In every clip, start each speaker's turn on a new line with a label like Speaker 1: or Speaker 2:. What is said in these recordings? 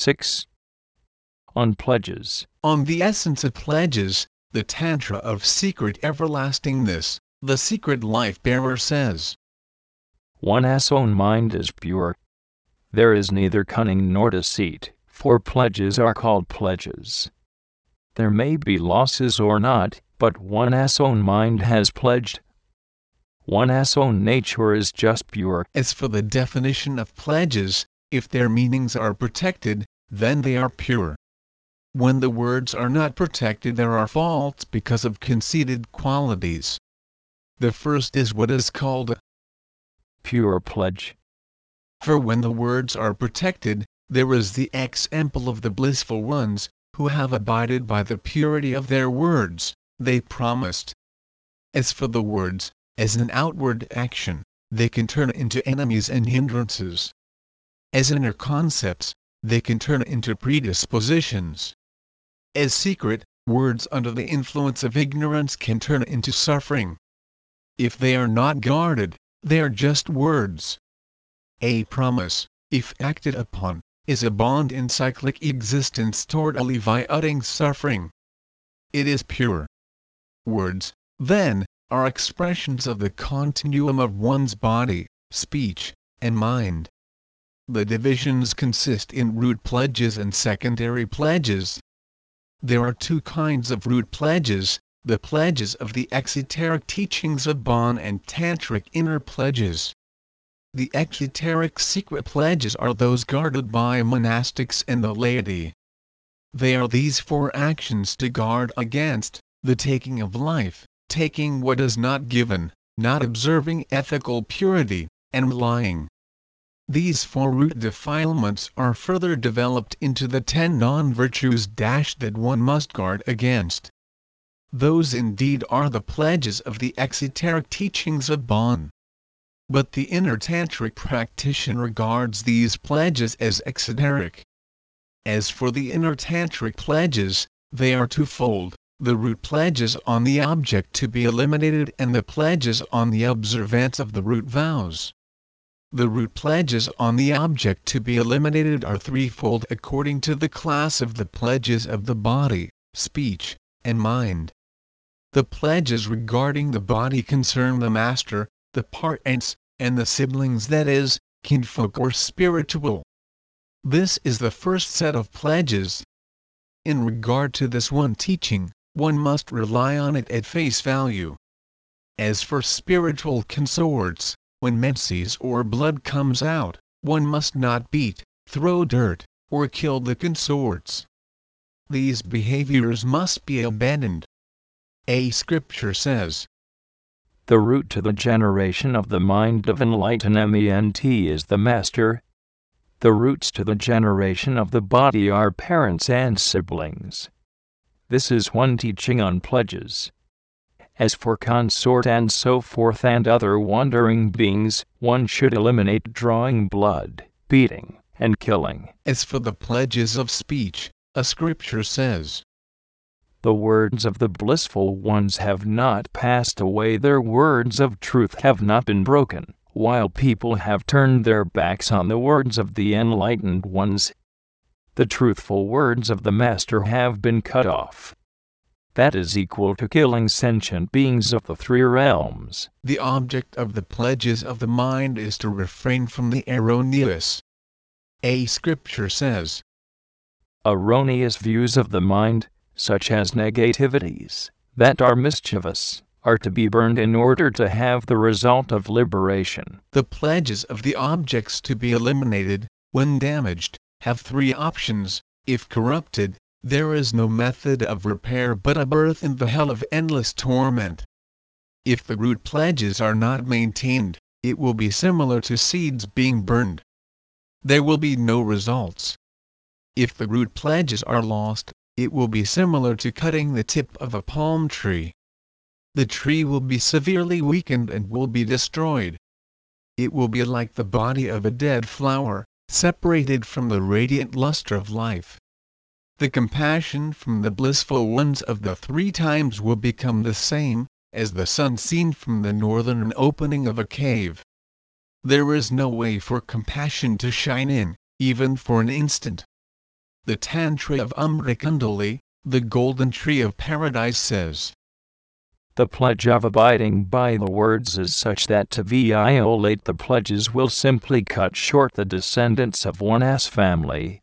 Speaker 1: 6. On pledges.
Speaker 2: On the essence of pledges, the Tantra of secret everlastingness, the secret life bearer says
Speaker 1: One's own mind is pure. There is neither cunning nor deceit, for pledges are called pledges. There may be losses or not, but one's own mind has pledged. One's own nature is just pure.
Speaker 2: As for the definition of pledges, if their meanings are protected, then they are pure. When the words are not protected, there are faults because of conceited qualities. The first is what is called a
Speaker 1: pure pledge.
Speaker 2: For when the words are protected, there is the example of the blissful ones, who have abided by the purity of their words, they promised. As for the words, as an outward action, they can turn into enemies and hindrances. As inner concepts, they can turn into predispositions. As secret, words under the influence of ignorance can turn into suffering. If they are not guarded, they are just words. A promise, if acted upon, is a bond in cyclic existence toward alleviating suffering. It is pure. Words, then, are expressions of the continuum of one's body, speech, and mind. The divisions consist in root pledges and secondary pledges. There are two kinds of root pledges the pledges of the exoteric teachings of Bon and Tantric inner pledges. The exoteric secret pledges are those guarded by monastics and the laity. They are these four actions to guard against the taking of life, taking what is not given, not observing ethical purity, and lying. These four root defilements are further developed into the ten non virtues that one must guard against. Those indeed are the pledges of the exoteric teachings of Bon. But the inner tantric practitioner regards these pledges as exoteric. As for the inner tantric pledges, they are twofold the root pledges on the object to be eliminated and the pledges on the observance of the root vows. The root pledges on the object to be eliminated are threefold according to the class of the pledges of the body, speech, and mind. The pledges regarding the body concern the master, the parents, and the siblings that is, kinfolk or spiritual. This is the first set of pledges. In regard to this one teaching, one must rely on it at face value. As for spiritual consorts, when menses or blood comes out, one must not beat, throw dirt, or kill the consorts. These behaviors must be abandoned. A scripture says,
Speaker 1: the root to the generation of the mind of enlightenment is the master. The roots to the generation of the body are parents and siblings. This is one teaching on pledges. As for consort and so forth and other wandering beings, one should eliminate drawing blood, beating, and killing.
Speaker 2: As for the pledges of speech, a scripture says,
Speaker 1: the words of the blissful ones have not passed away, their words of truth have not been broken, while people have turned their backs on the words of the enlightened ones. The truthful words of the Master have been cut off. That is equal to killing sentient beings of the three realms.
Speaker 2: The object of the pledges of the mind is to refrain from the erroneous. A scripture says,
Speaker 1: Erroneous views of the mind, such as negativities, that are mischievous, are to be burned in order to have the result of liberation.
Speaker 2: The pledges of the objects to be eliminated, when damaged, have three options. If corrupted, there is no method of repair but a birth in the hell of endless torment. If the root pledges are not maintained, it will be similar to seeds being burned. There will be no results. If the root pledges are lost, it will be similar to cutting the tip of a palm tree. The tree will be severely weakened and will be destroyed. It will be like the body of a dead flower, separated from the radiant luster of life. The compassion from the blissful ones of the three times will become the same, as the sun seen from the northern opening of a cave. There is no way for compassion to shine in, even for an instant. the Tantra of Amrakundali, the Golden Tree of Paradise says.
Speaker 1: The pledge of abiding by the words is such that to violate the pledges will simply cut short the descendants of one S family.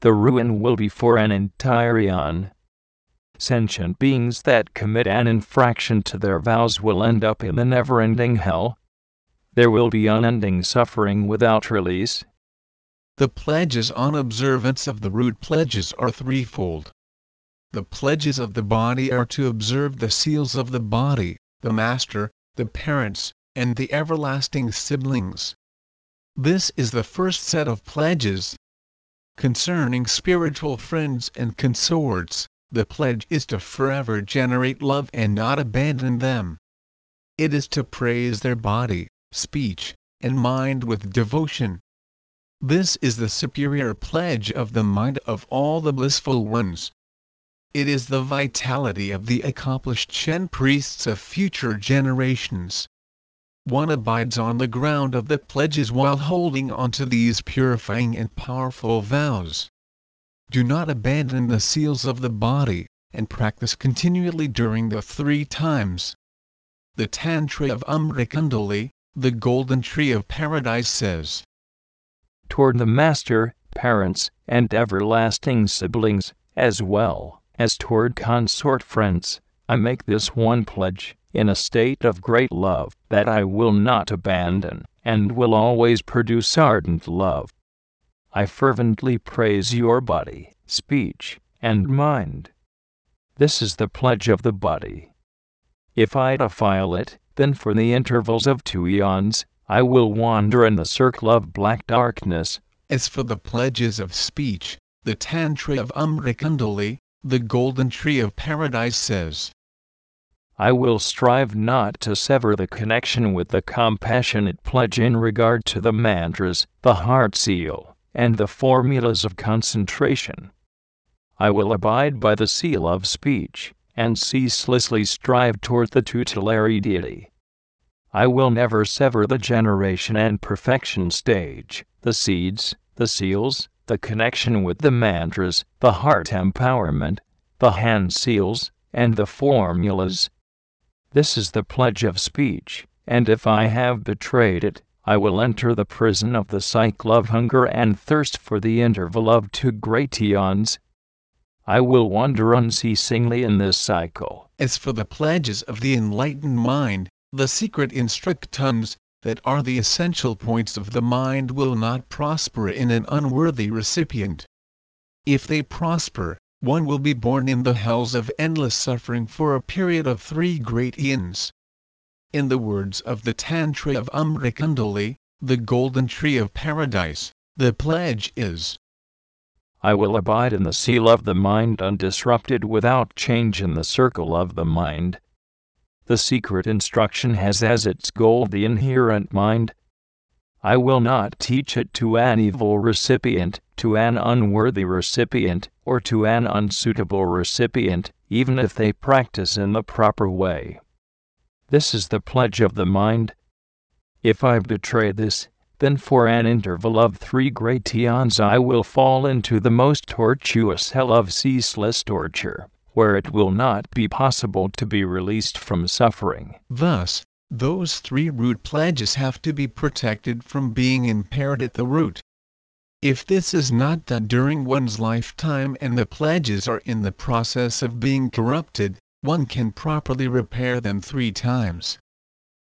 Speaker 1: The ruin will be for an entire eon. Sentient beings that commit an infraction to their vows will end up in the never ending hell. There will be unending suffering without release.
Speaker 2: The pledges on observance of the root pledges are threefold. The pledges of the body are to observe the seals of the body, the master, the parents, and the everlasting siblings. This is the first set of pledges. Concerning spiritual friends and consorts, the pledge is to forever generate love and not abandon them. It is to praise their body, speech, and mind with devotion. This is the superior pledge of the mind of all the blissful ones. It is the vitality of the accomplished Shen priests of future generations. One abides on the ground of the pledges while holding on to these purifying and powerful vows. Do not abandon the seals of the body, and practice continually during the three times. The Tantra of Amrakundali, the Golden Tree of Paradise says.
Speaker 1: Toward the Master, parents, and everlasting siblings, as well as toward consort friends, I make this one pledge, in a state of great love, that I will not abandon, and will always produce ardent love. I fervently praise your body, speech, and mind. This is the pledge of the body. If I defile it, then for the intervals of two eons, I will wander in the circle of black darkness.
Speaker 2: As for the pledges of speech, the Tantra of Amrakundali, the Golden Tree of Paradise says.
Speaker 1: I will strive not to sever the connection with the compassionate pledge in regard to the mantras, the heart seal, and the formulas of concentration. I will abide by the seal of speech, and ceaselessly strive toward the tutelary deity. I will never sever the generation and perfection stage, the seeds, the seals, the connection with the mantras, the heart empowerment, the hand seals, and the formulas. This is the pledge of speech, and if I have betrayed it, I will enter the prison of the cycle of hunger and thirst for the interval of two great eons. I will wander unceasingly in this cycle.
Speaker 2: As for the pledges of the enlightened mind, the secret instructions, that are the essential points of the mind will not prosper in an unworthy recipient. If they prosper, one will be born in the hells of endless suffering for a period of three great eons. In the words of the Tantra of Amrakundali, the Golden Tree of Paradise, the pledge is
Speaker 1: I will abide in the seal of the mind undisrupted without change in the circle of the mind. The secret instruction has as its goal the inherent mind. I will not teach it to an evil recipient, to an unworthy recipient, or to an unsuitable recipient, even if they practice in the proper way. This is the pledge of the mind. If I betray this, then for an interval of three great eons I will fall into the most tortuous hell of ceaseless torture where it will not be possible to be released from suffering.
Speaker 2: Thus, those three root pledges have to be protected from being impaired at the root. If this is not done during one's lifetime and the pledges are in the process of being corrupted, one can properly repair them three times.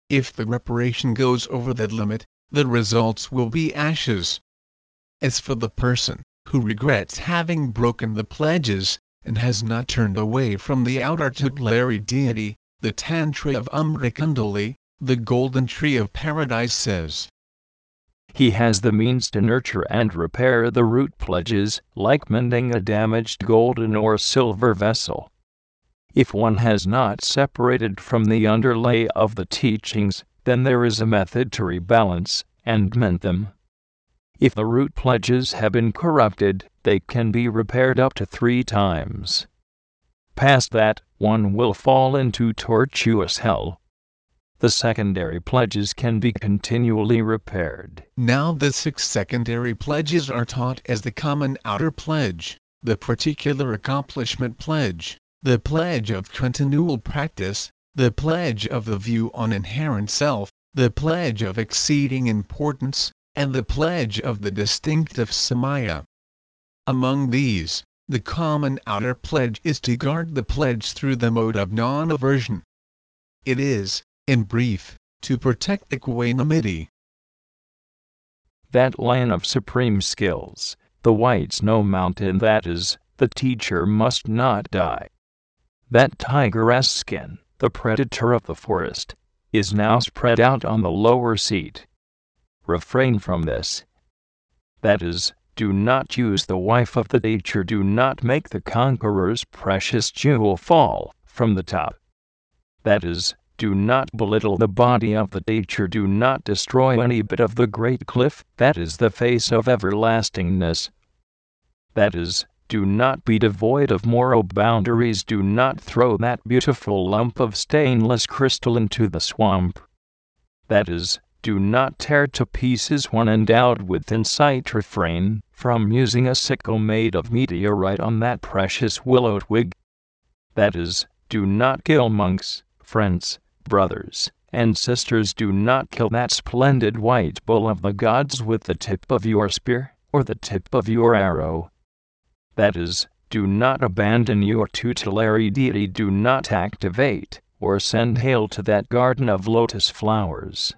Speaker 2: If the reparation goes over that limit, the results will be ashes. As for the person who regrets having broken the pledges, and has not turned away from the outer tutelary deity, the Tantra of Amrakundali, the Golden Tree of Paradise says.
Speaker 1: He has the means to nurture and repair the root pledges, like mending a damaged golden or silver vessel. If one has not separated from the underlay of the teachings, then there is a method to rebalance and mend them. If the root pledges have been corrupted, they can be repaired up to three times. Past that, one will fall into tortuous hell. the secondary pledges can be continually repaired.
Speaker 2: Now the six secondary pledges are taught as the common outer pledge, the particular accomplishment pledge, the pledge of continual practice, the pledge of the view on inherent self, the pledge of exceeding importance, and the pledge of the distinctive samaya. Among these, the common outer pledge is to guard the pledge through the mode of non-aversion. It is, in brief, to protect equanimity.
Speaker 1: That lion of supreme skills, the white snow mountain that is, the teacher must not die. That tigeress skin, the predator of the forest, is now spread out on the lower seat. Refrain from this. That is, do not use the wife of the teacher, do not make the conqueror's precious jewel fall from the top. That is, do not belittle the body of the teacher, do not destroy any bit of the great cliff that is the face of everlastingness. That is, do not be devoid of moral boundaries, do not throw that beautiful lump of stainless crystal into the swamp. That is, do not tear to pieces one endowed with insight, refrain from using a sickle made of meteorite on that precious willow twig. That is, do not kill monks, friends, brothers and sisters, do not kill that splendid white bull of the gods with the tip of your spear or the tip of your arrow. That is, do not abandon your tutelary deity, do not activate or send hail to that garden of lotus flowers.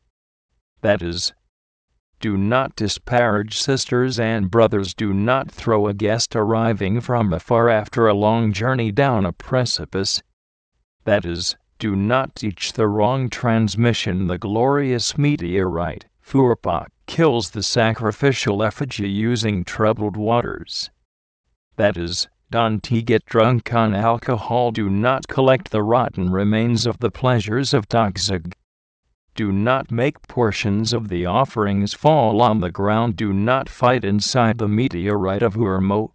Speaker 1: That is, do not disparage sisters and brothers, do not throw a guest arriving from afar after a long journey down a precipice. That is, do not teach the wrong transmission. The glorious meteorite, Phurpa, kills the sacrificial effigy using troubled waters. That is, don't get drunk on alcohol. Do not collect the rotten remains of the pleasures of Tokzig. Do not make portions of the offerings fall on the ground. Do not fight inside the meteorite of Urmo.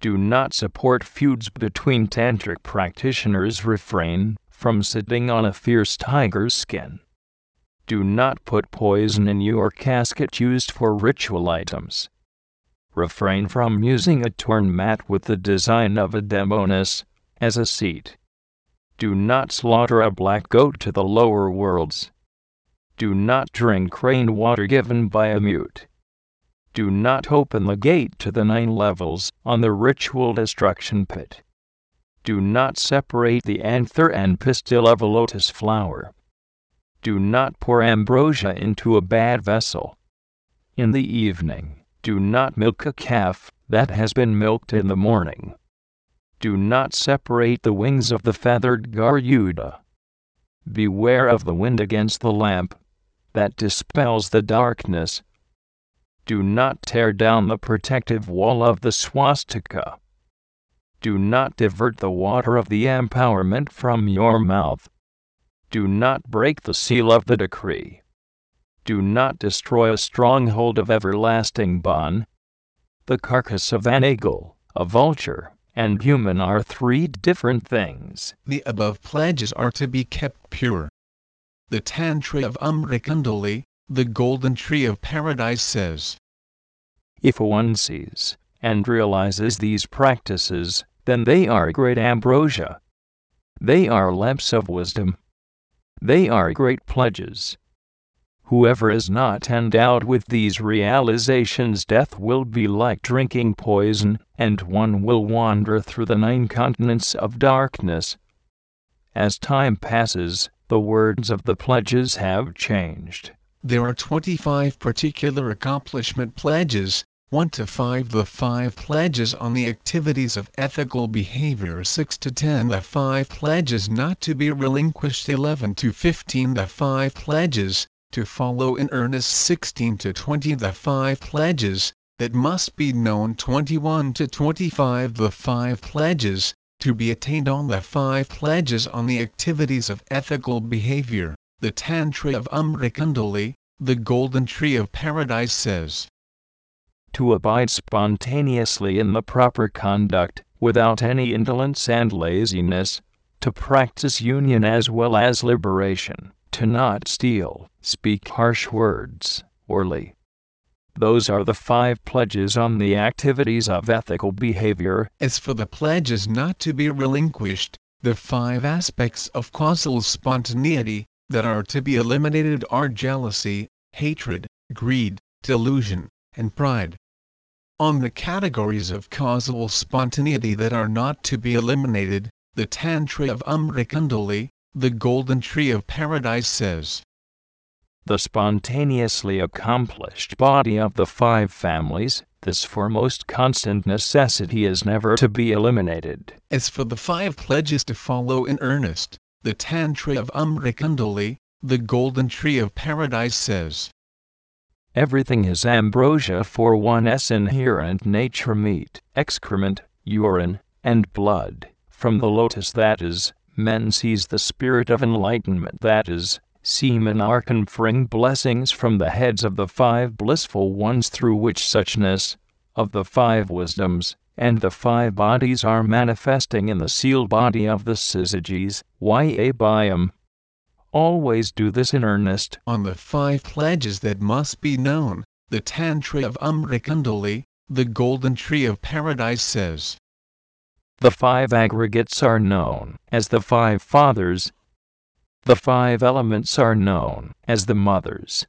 Speaker 1: Do not support feuds between tantric practitioners. Refrain from sitting on a fierce tiger's skin. Do not put poison in your casket used for ritual items. Refrain from using a torn mat with the design of a demoness as a seat. Do not slaughter a black goat to the lower worlds. Do not drink rain water given by a mute. Do not open the gate to the nine levels on the ritual destruction pit do not separate the anther and pistil of a lotus flower. Do not pour ambrosia into a bad vessel. In the evening, do not milk a calf that has been milked in the morning. Do not separate the wings of the feathered Garuda. Beware of the wind against the lamp that dispels the darkness. Do not tear down the protective wall of the swastika do not divert the water of the empowerment from your mouth. Do not break the seal of the decree. Do not destroy a stronghold of everlasting Bon. The carcass of an eagle, a vulture, and human are three different things.
Speaker 2: The above pledges are to be kept pure. The Tantra of Amrikundali, the golden tree of paradise says,
Speaker 1: If one sees and realizes these practices, then they are great ambrosia. They are lamps of wisdom. They are great pledges. Whoever is not endowed with these realizations, death will be like drinking poison, and one will wander through the nine continents of darkness. As time passes, the words of the pledges have changed.
Speaker 2: There are 25 particular accomplishment pledges, 1 to 5 The 5 pledges on the activities of ethical behavior 6 to 10 The 5 pledges not to be relinquished 11 to 15 The 5 pledges to follow in earnest 16 to 20 The 5 pledges that must be known 21 to 25 The 5 pledges to be attained on the 5 pledges on the activities of ethical behavior the Tantra of Amrikundali, the Golden Tree of Paradise says
Speaker 1: to abide spontaneously in the proper conduct, without any indolence and laziness, to practice union as well as liberation, to not steal, speak harsh words, or lie. Those are the five pledges on the activities of ethical behavior.
Speaker 2: As for the pledges not to be relinquished, the five aspects of causal spontaneity that are to be eliminated are jealousy, hatred, greed, delusion, and pride. On the categories of causal spontaneity that are not to be eliminated, the Tantra of Amrikundali, the Golden Tree of Paradise says,
Speaker 1: the spontaneously accomplished body of the five families, this foremost constant necessity is never to be eliminated.
Speaker 2: As for the five pledges to follow in earnest, the Tantra of Amrikundali, the Golden Tree of Paradise says,
Speaker 1: Everything is ambrosia for one's inherent nature meat, excrement, urine, and blood. From the lotus that is, men seize the spirit of enlightenment that is, semen are conferring blessings from the heads of the five blissful ones through which suchness, of the five wisdoms, and the five bodies are manifesting in the sealed body of the syzygies, Yabhayam. Always do this in earnest.
Speaker 2: On the five pledges that must be known, the Tantra of Amrikundali, the Golden Tree of Paradise says.
Speaker 1: The five aggregates are known as the five fathers, the five elements are known as the mothers.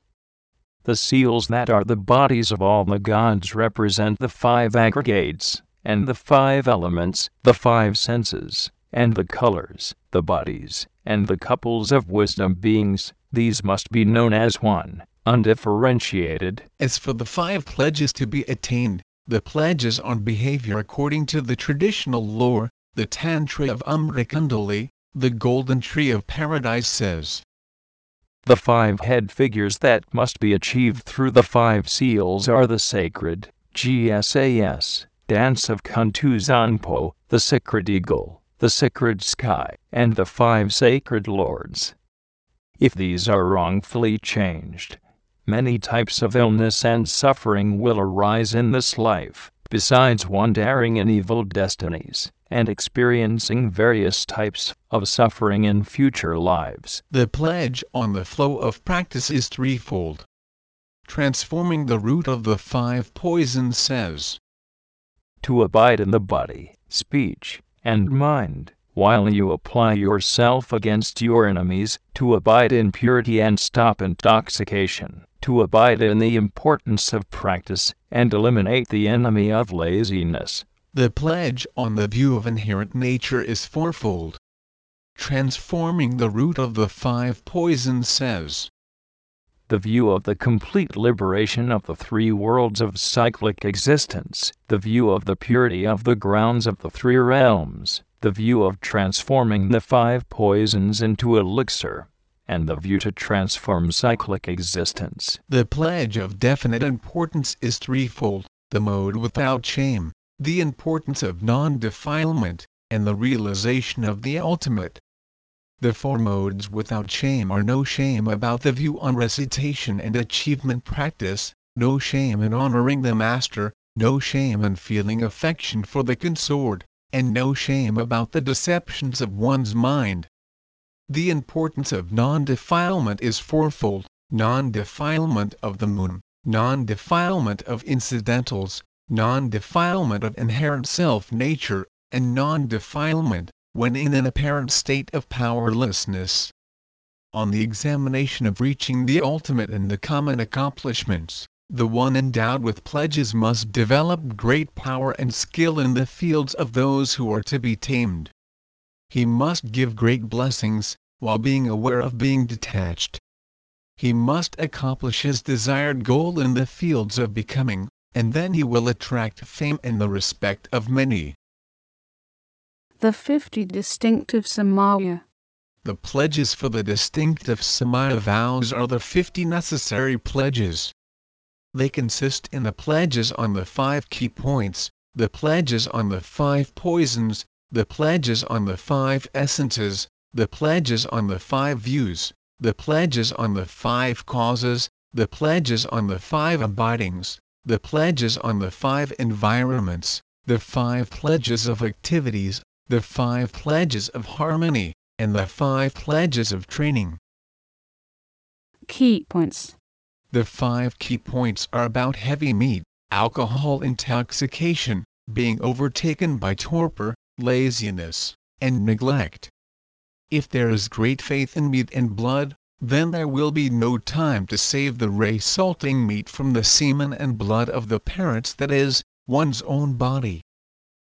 Speaker 1: The seals that are the bodies of all the gods represent the five aggregates, and the five elements, the five senses, and the colors, the bodies, and the couples of wisdom beings, these must be known as one, undifferentiated.
Speaker 2: As for the five pledges to be attained, the pledges on behavior according to the traditional lore, the Tantra of Amrikundali, the Golden Tree of Paradise says.
Speaker 1: The five head figures that must be achieved through the five seals are the sacred GSAS, dance of Kuntuzangpo, the sacred eagle, the sacred sky, and the five sacred lords. If these are wrongfully changed, many types of illness and suffering will arise in this life, besides wandering in evil destinies and experiencing various types of suffering in future lives.
Speaker 2: The pledge on the flow of practice is threefold. Transforming the root of the five poisons says
Speaker 1: To abide in the body, speech, and mind, while you apply yourself against your enemies, to abide in purity and stop intoxication, to abide in the importance of practice, and eliminate the enemy of laziness,
Speaker 2: the pledge on the view of inherent nature is fourfold. Transforming the root of the five poisons says
Speaker 1: the view of the complete liberation of the three worlds of cyclic existence, the view of the purity of the grounds of the three realms, the view of transforming the five poisons into elixir, and the view to transform cyclic existence.
Speaker 2: The pledge of definite importance is threefold the mode without shame, the importance of non-defilement, and the realization of the ultimate. The four modes without shame are no shame about the view on recitation and achievement practice, no shame in honoring the master, no shame in feeling affection for the consort, and no shame about the deceptions of one's mind. The importance of non-defilement is fourfold, non-defilement of the moon, non-defilement of incidentals, non-defilement of inherent self-nature, and non-defilement, when in an apparent state of powerlessness. On the examination of reaching the ultimate and the common accomplishments, the one endowed with pledges must develop great power and skill in the fields of those who are to be tamed. He must give great blessings, while being aware of being detached. He must accomplish his desired goal in the fields of becoming, and then he will attract fame and the respect of many.
Speaker 3: The 50 distinctive Samaya.
Speaker 2: The pledges for the distinctive Samaya vows are the 50 necessary pledges. They consist in the pledges on the five key points, the pledges on the five poisons, the pledges on the five essences, the pledges on the five views, the pledges on the five causes, the pledges on the five abidings, the pledges on the five environments, the five pledges of activities, the five pledges of harmony, and the five pledges of training.
Speaker 3: key points.
Speaker 2: The five key points are about heavy meat, alcohol intoxication, being overtaken by torpor, laziness, and neglect. If there is great faith in meat and blood, then there will be no time to save the resulting meat from the semen and blood of the parents that is, one's own body.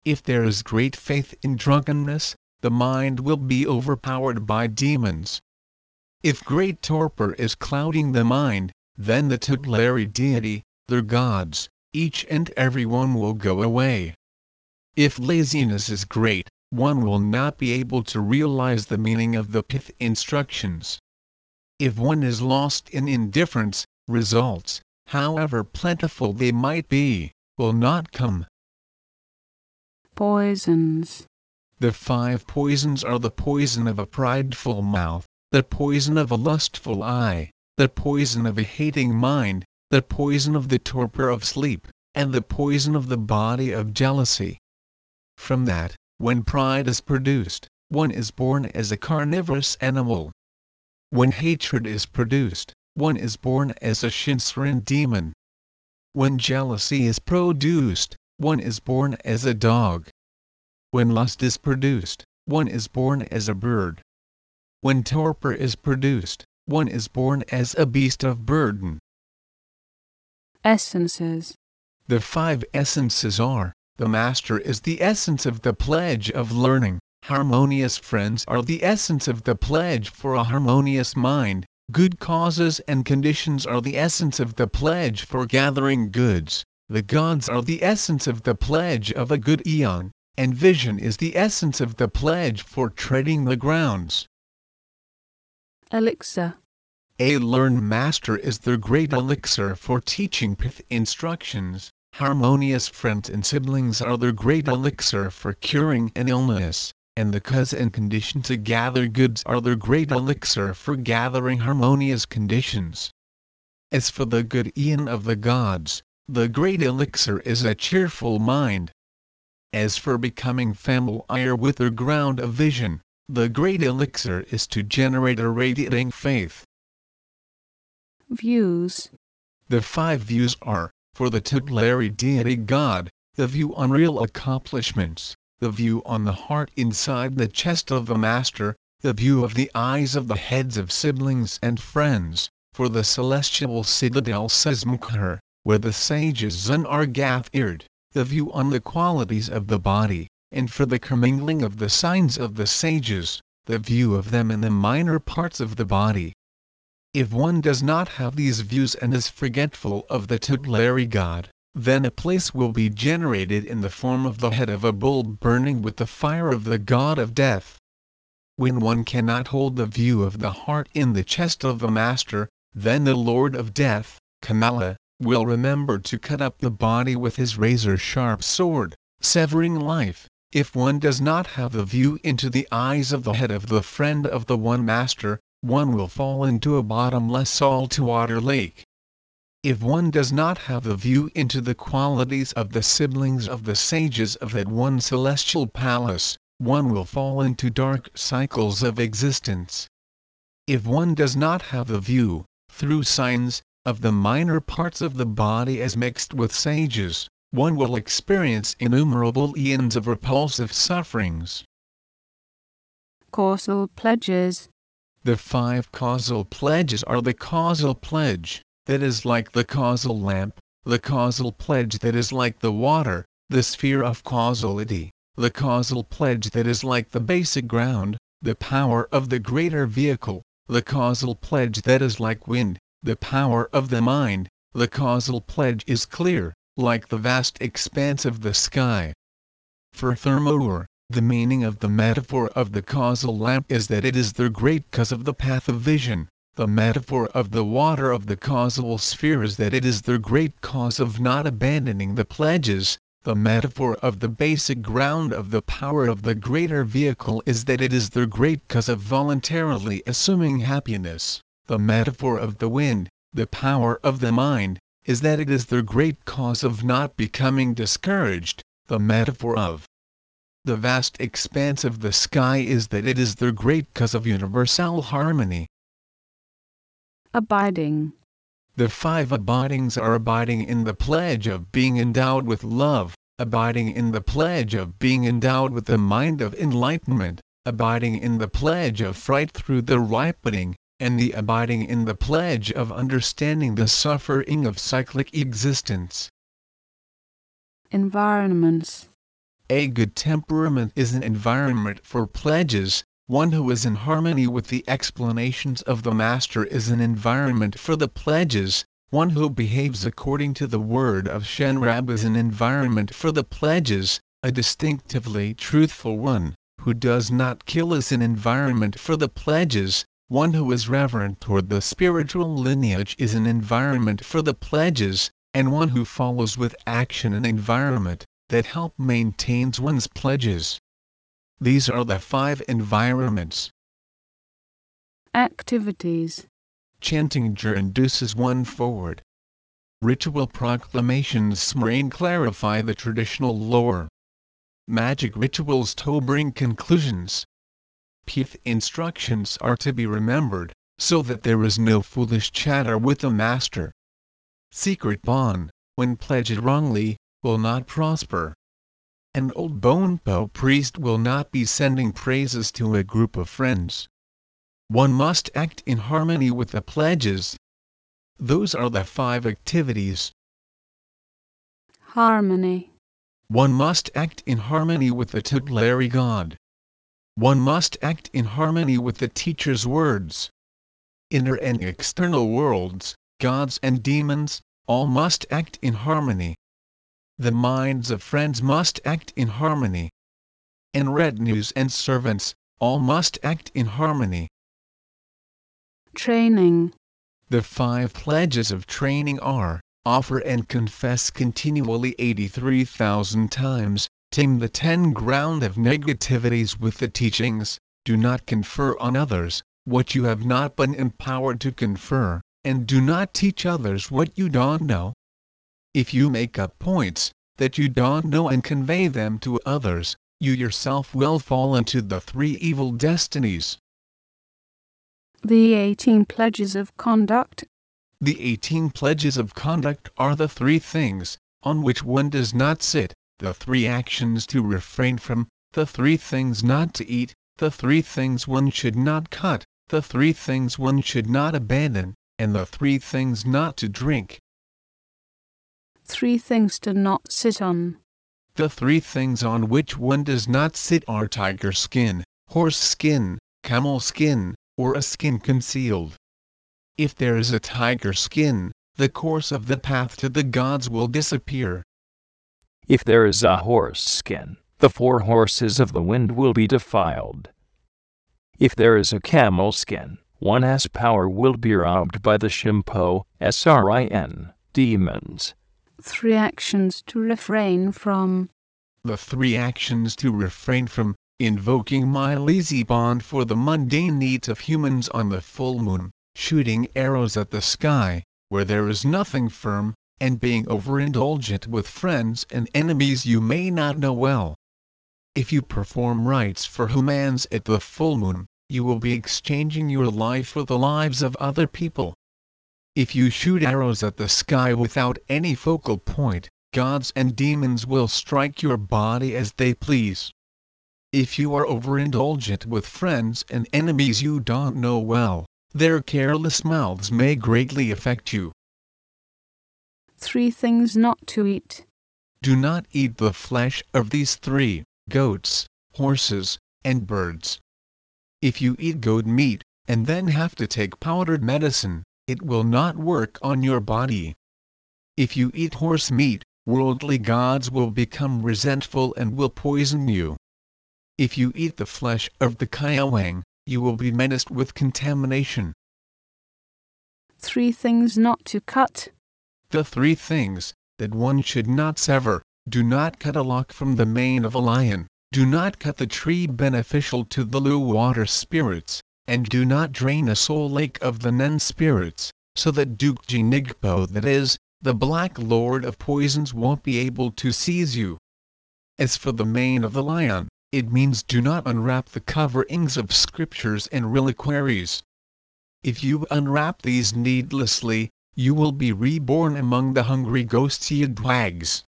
Speaker 2: If there is great faith in drunkenness, the mind will be overpowered by demons. If great torpor is clouding the mind, then the tutelary deity, their gods, each and every one will go away. If laziness is great, one will not be able to realize the meaning of the pith instructions. If one is lost in indifference, results, however plentiful they might be, will not come.
Speaker 3: Poisons.
Speaker 2: The five poisons are the poison of a prideful mouth, the poison of a lustful eye, the poison of a hating mind, the poison of the torpor of sleep, and the poison of the body of jealousy. From that, when pride is produced, one is born as a carnivorous animal. When hatred is produced, one is born as a Shinsarin demon. When jealousy is produced, one is born as a dog. When lust is produced, one is born as a bird. When torpor is produced, one is born as a beast of burden.
Speaker 3: Essences.
Speaker 2: The five essences are the Master is the essence of the pledge of learning, harmonious friends are the essence of the pledge for a harmonious mind, good causes and conditions are the essence of the pledge for gathering goods, the gods are the essence of the pledge of a good eon, and vision is the essence of the pledge for treading the grounds.
Speaker 3: Elixir.
Speaker 2: A learned master is the great elixir for teaching pith instructions. Harmonious friends and siblings are the great elixir for curing an illness, and the cause and condition to gather goods are the great elixir for gathering harmonious conditions. As for the good eon of the gods, the great elixir is a cheerful mind. As for becoming familiar with the ground of vision, the great elixir is to generate a radiating faith.
Speaker 3: Views.
Speaker 2: The five views are for the tutelary deity God, the view on real accomplishments, the view on the heart inside the chest of the Master, the view of the eyes of the heads of siblings and friends, for the celestial citadel Sesmkhar, where the sages Zun are gathered, the view on the qualities of the body, and for the commingling of the signs of the sages, the view of them in the minor parts of the body, if one does not have these views and is forgetful of the tutelary God, then a place will be generated in the form of the head of a bull burning with the fire of the god of death. When one cannot hold the view of the heart in the chest of the Master, then the Lord of Death, Kamala, will remember to cut up the body with his razor-sharp sword, severing life. If one does not have the view into the eyes of the head of the friend of the one Master, one will fall into a bottomless salt water lake. If one does not have the view into the qualities of the siblings of the sages of that one celestial palace, one will fall into dark cycles of existence. If one does not have the view, through signs, of the minor parts of the body as mixed with sages, one will experience innumerable eons of repulsive sufferings.
Speaker 3: Causal pledges.
Speaker 2: The five causal pledges are the causal pledge, that is like the causal lamp, the causal pledge that is like the water, the sphere of causality, the causal pledge that is like the basic ground, the power of the greater vehicle, the causal pledge that is like wind, the power of the mind, the causal pledge is clear, like the vast expanse of the sky. For Thermodor, the meaning of the metaphor of the causal lamp is that it is the great cause of the path of vision. The metaphor of the water of the causal sphere is that it is the great cause of not abandoning the pledges. The metaphor of the basic ground of the power of the greater vehicle is that it is the great cause of voluntarily assuming happiness. The metaphor of the wind, the power of the mind, is that it is the great cause of not becoming discouraged. The metaphor of the vast expanse of the sky is that it is the great cause of universal harmony.
Speaker 3: Abiding,
Speaker 2: The five abidings are abiding in the pledge of being endowed with love, abiding in the pledge of being endowed with the mind of enlightenment, abiding in the pledge of fright through the ripening, and the abiding in the pledge of understanding the suffering of cyclic existence.
Speaker 3: environments,
Speaker 2: A good temperament is an environment for pledges, one who is in harmony with the explanations of the Master is an environment for the pledges, one who behaves according to the word of Shenrab is an environment for the pledges, a distinctively truthful one, who does not kill is an environment for the pledges, one who is reverent toward the spiritual lineage is an environment for the pledges, and one who follows with action an environment that help maintains one's pledges. These are the five environments.
Speaker 3: activities,
Speaker 2: Chanting ger induces one forward. Ritual proclamations smrain clarify the traditional lore. Magic rituals to bring conclusions. Pith instructions are to be remembered, so that there is no foolish chatter with the master. Secret bond, when pledged wrongly, will not prosper. An old Bonpo priest will not be sending praises to a group of friends. One must act in harmony with the pledges. Those are the five activities.
Speaker 3: harmony,
Speaker 2: One must act in harmony with the tutelary God. One must act in harmony with the teacher's words. Inner and external worlds, gods and demons, all must act in harmony. The minds of friends must act in harmony. And retinues and servants, all must act in harmony.
Speaker 3: training,
Speaker 2: The five pledges of training are offer and confess continually 83,000 times, tame the ten ground of negativities with the teachings, do not confer on others what you have not been empowered to confer, and do not teach others what you don't know. If you make up points that you don't know and convey them to others, you yourself will fall into the three evil destinies.
Speaker 3: the 18 pledges of conduct,
Speaker 2: The 18 pledges of conduct are the three things on which one does not sit, the three actions to refrain from, the three things not to eat, the three things one should not cut, the three things one should not abandon, and the three things not to drink.
Speaker 3: Three things to not sit on,
Speaker 2: The three things on which one does not sit are tiger skin, horse skin, camel skin, or a skin concealed. If there is a tiger skin, the course of the path to the gods will disappear.
Speaker 1: If there is a horse skin, the four horses of the wind will be defiled. If there is a camel skin, one's power will be robbed by the Shimpo, SRIN, demons.
Speaker 3: Three actions to refrain from,
Speaker 2: The three actions to refrain from invoking my lazy bond for the mundane needs of humans on the full moon, shooting arrows at the sky, where there is nothing firm, and being overindulgent with friends and enemies you may not know well. If you perform rites for humans at the full moon, you will be exchanging your life for the lives of other people. If you shoot arrows at the sky without any focal point, gods and demons will strike your body as they please. If you are overindulgent with friends and enemies you don't know well, their careless mouths may greatly affect you.
Speaker 3: three things not to eat,
Speaker 2: Do not eat the flesh of these three goats, horses, and birds. If you eat goat meat, and then have to take powdered medicine, it will not work on your body. If you eat horse meat, worldly gods will become resentful and will poison you. If you eat the flesh of the Kayawang, you will be menaced with contamination.
Speaker 3: three things not to cut,
Speaker 2: The three things that one should not sever do not cut a lock from the mane of a lion, do not cut the tree beneficial to the Lu water spirits, and do not drain a soul lake of the Nen spirits, so that Duke Jinigpo, that is, the Black Lord of Poisons, won't be able to seize you. As for the mane of the lion, it means do not unwrap the coverings of scriptures and reliquaries. if you unwrap these needlessly, you will be reborn among the hungry ghostly dwags.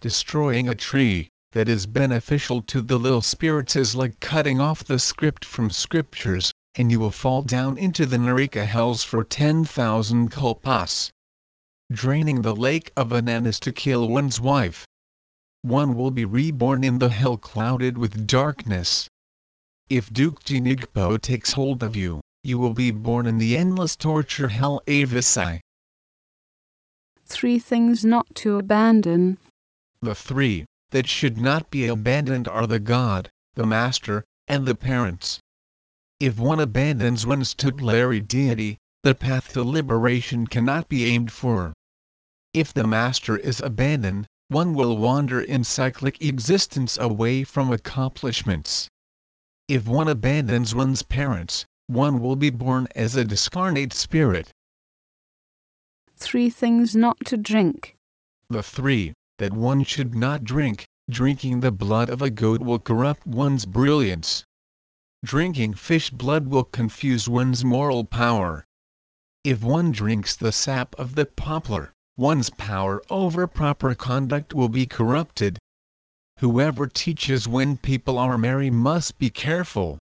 Speaker 2: Destroying a tree that is beneficial to the little spirits is like cutting off the script from scriptures, and you will fall down into the Narika hells for 10,000 kalpas. Draining the lake of Anan is to kill one's wife. One will be reborn in the hell clouded with darkness. If Duke Nigpo takes hold of you, you will be born in the endless torture hell Avisai.
Speaker 3: Three things not to abandon.
Speaker 2: The three that should not be abandoned are the God, the Master, and the parents. If one abandons one's tutelary deity, the path to liberation cannot be aimed for. If the Master is abandoned, one will wander in cyclic existence away from accomplishments. If one abandons one's parents, one will be born as a discarnate spirit.
Speaker 3: Three things not to drink.
Speaker 2: The three that one should not drink, drinking the blood of a goat will corrupt one's brilliance. Drinking fish blood will confuse one's moral power. If one drinks the sap of the poplar, one's power over proper conduct will be corrupted. Whoever teaches when people are merry must be careful.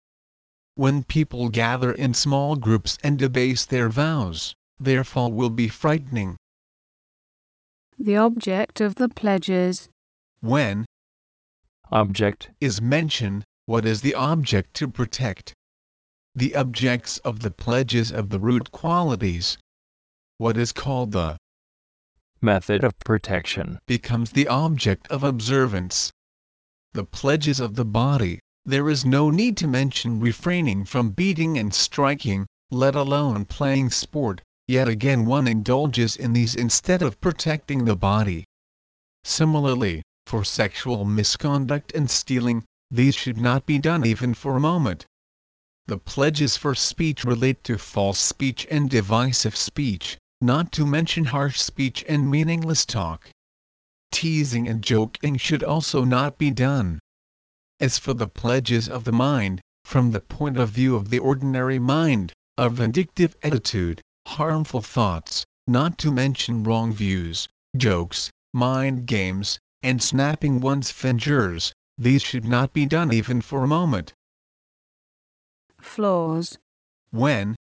Speaker 2: When people gather in small groups and debase their vows, their fall will be frightening.
Speaker 3: The object of the pledges.
Speaker 2: When
Speaker 1: Object
Speaker 2: is mentioned, what is the object to protect? The objects of the pledges of the root qualities. What is called the
Speaker 1: method of protection.
Speaker 2: becomes the object of observance. The pledges of the body, there is no need to mention refraining from beating and striking, let alone playing sport, yet again one indulges in these instead of protecting the body. Similarly, for sexual misconduct and stealing, these should not be done even for a moment. The pledges for speech relate to false speech and divisive speech, not to mention harsh speech and meaningless talk. Teasing and joking should also not be done. As for the pledges of the mind, from the point of view of the ordinary mind, a vindictive attitude, harmful thoughts, not to mention wrong views, jokes, mind games, and snapping one's fingers, these should not be done even for a moment.
Speaker 3: Flaws.
Speaker 2: When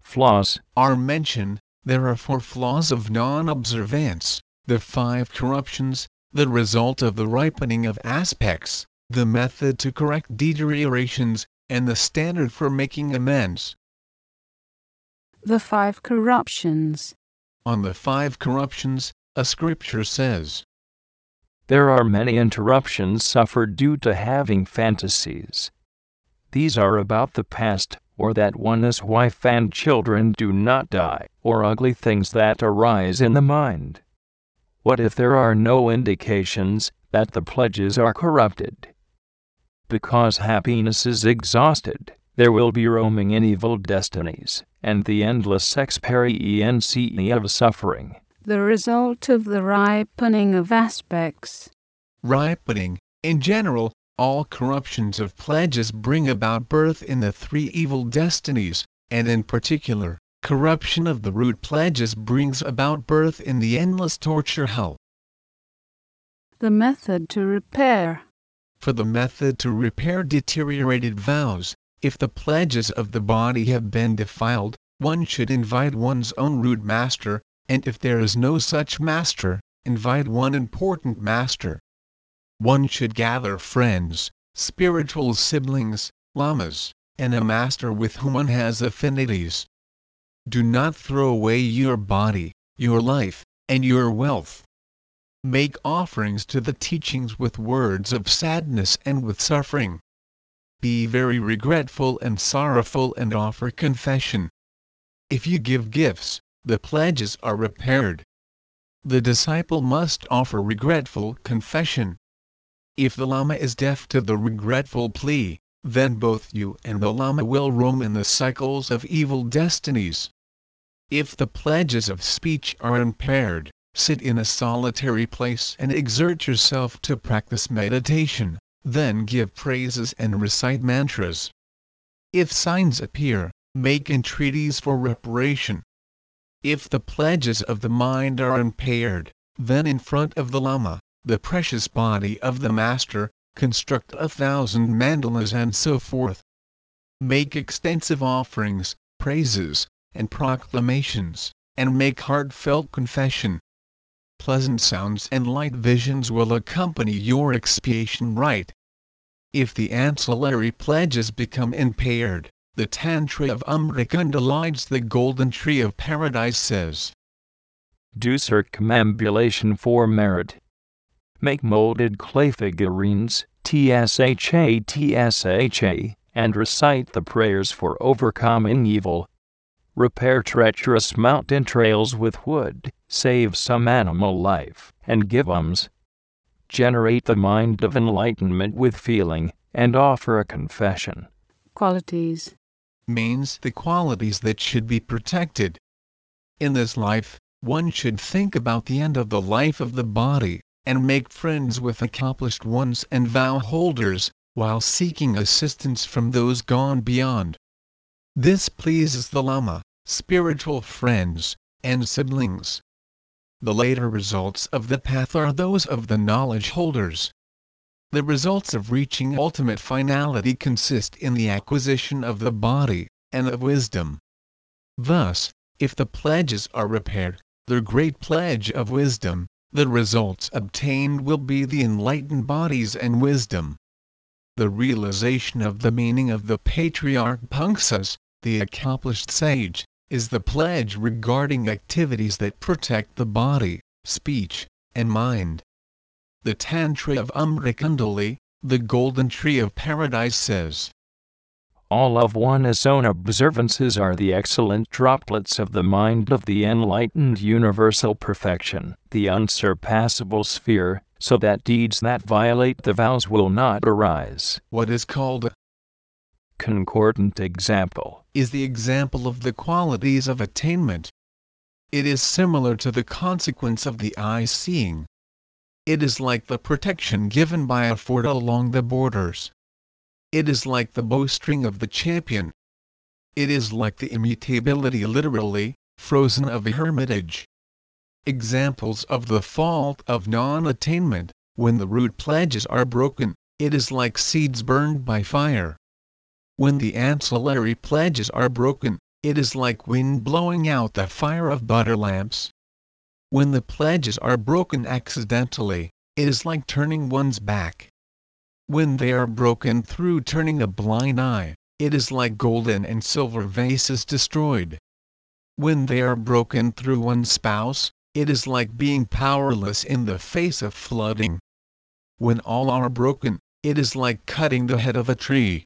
Speaker 1: Flaws
Speaker 2: are mentioned, there are four flaws of non-observance, the five corruptions, the result of the ripening of aspects, the method to correct deteriorations, and the standard for making amends.
Speaker 3: The five corruptions.
Speaker 2: On the five corruptions, a scripture says,
Speaker 1: There are many interruptions suffered due to having fantasies. These are about the past, or that one's wife and children do not die, or ugly things that arise in the mind. What if there are no indications that the pledges are corrupted? Because happiness is exhausted, there will be roaming in evil destinies, and the endless experience of suffering.
Speaker 3: The result of the ripening of aspects.
Speaker 2: ripening, in general, all corruptions of pledges bring about birth in the three evil destinies, and in particular, corruption of the root pledges brings about birth in the endless torture hell.
Speaker 3: The method to repair.
Speaker 2: For the method to repair deteriorated vows, if the pledges of the body have been defiled, one should invite one's own root master, and if there is no such master, invite one important master. One should gather friends, spiritual siblings, lamas, and a master with whom one has affinities. Do not throw away your body, your life, and your wealth. Make offerings to the teachings with words of sadness and with suffering. Be very regretful and sorrowful and offer confession. If you give gifts, the pledges are repaired. The disciple must offer regretful confession. If the Lama is deaf to the regretful plea, then both you and the Lama will roam in the cycles of evil destinies. If the pledges of speech are impaired, sit in a solitary place and exert yourself to practice meditation, then give praises and recite mantras. If signs appear, make entreaties for reparation. If the pledges of the mind are impaired, then in front of the Lama, the precious body of the Master, construct a thousand mandalas and so forth. Make extensive offerings, praises, and proclamations, and make heartfelt confession. Pleasant sounds and light visions will accompany your expiation rite. If the ancillary pledges become impaired, the Tantra of Amrikundali the Golden Tree of Paradise says.
Speaker 1: Do circumambulation for merit. Make molded clay figurines, TSHA TSHA, and recite the prayers for overcoming evil. Repair treacherous mountain trails with wood, save some animal life, and give alms. Generate the mind of enlightenment with feeling, and offer a confession.
Speaker 3: Qualities.
Speaker 2: means the qualities that should be protected. In this life, one should think about the end of the life of the body, and make friends with accomplished ones and vow holders, while seeking assistance from those gone beyond. This pleases the Lama, spiritual friends, and siblings. The later results of the path are those of the knowledge holders. The results of reaching ultimate finality consist in the acquisition of the body, and of wisdom. Thus, if the pledges are repaired, the great pledge of wisdom, the results obtained will be the enlightened bodies and wisdom. The realization of the meaning of the Patriarch Punksas, the accomplished sage, is the pledge regarding activities that protect the body, speech, and mind. The Tantra of Amrikundali, the Golden Tree of Paradise says,
Speaker 1: All of one's own observances are the excellent droplets of the mind of the enlightened universal perfection, the unsurpassable sphere, so that deeds that violate the vows will not arise.
Speaker 2: What is called a
Speaker 1: Concordant example.
Speaker 2: is the example of the qualities of attainment. It is similar to the consequence of the eye seeing. It is like the protection given by a fort along the borders. It is like the bowstring of the champion. It is like the immutability literally, frozen of a hermitage. Examples of the fault of non-attainment, when the root pledges are broken, it is like seeds burned by fire. When the ancillary pledges are broken, it is like wind blowing out the fire of butter lamps. When the pledges are broken accidentally, it is like turning one's back. When they are broken through turning a blind eye, it is like golden and silver vases destroyed. When they are broken through one's spouse, it is like being powerless in the face of flooding. When all are broken, it is like cutting the head of a tree.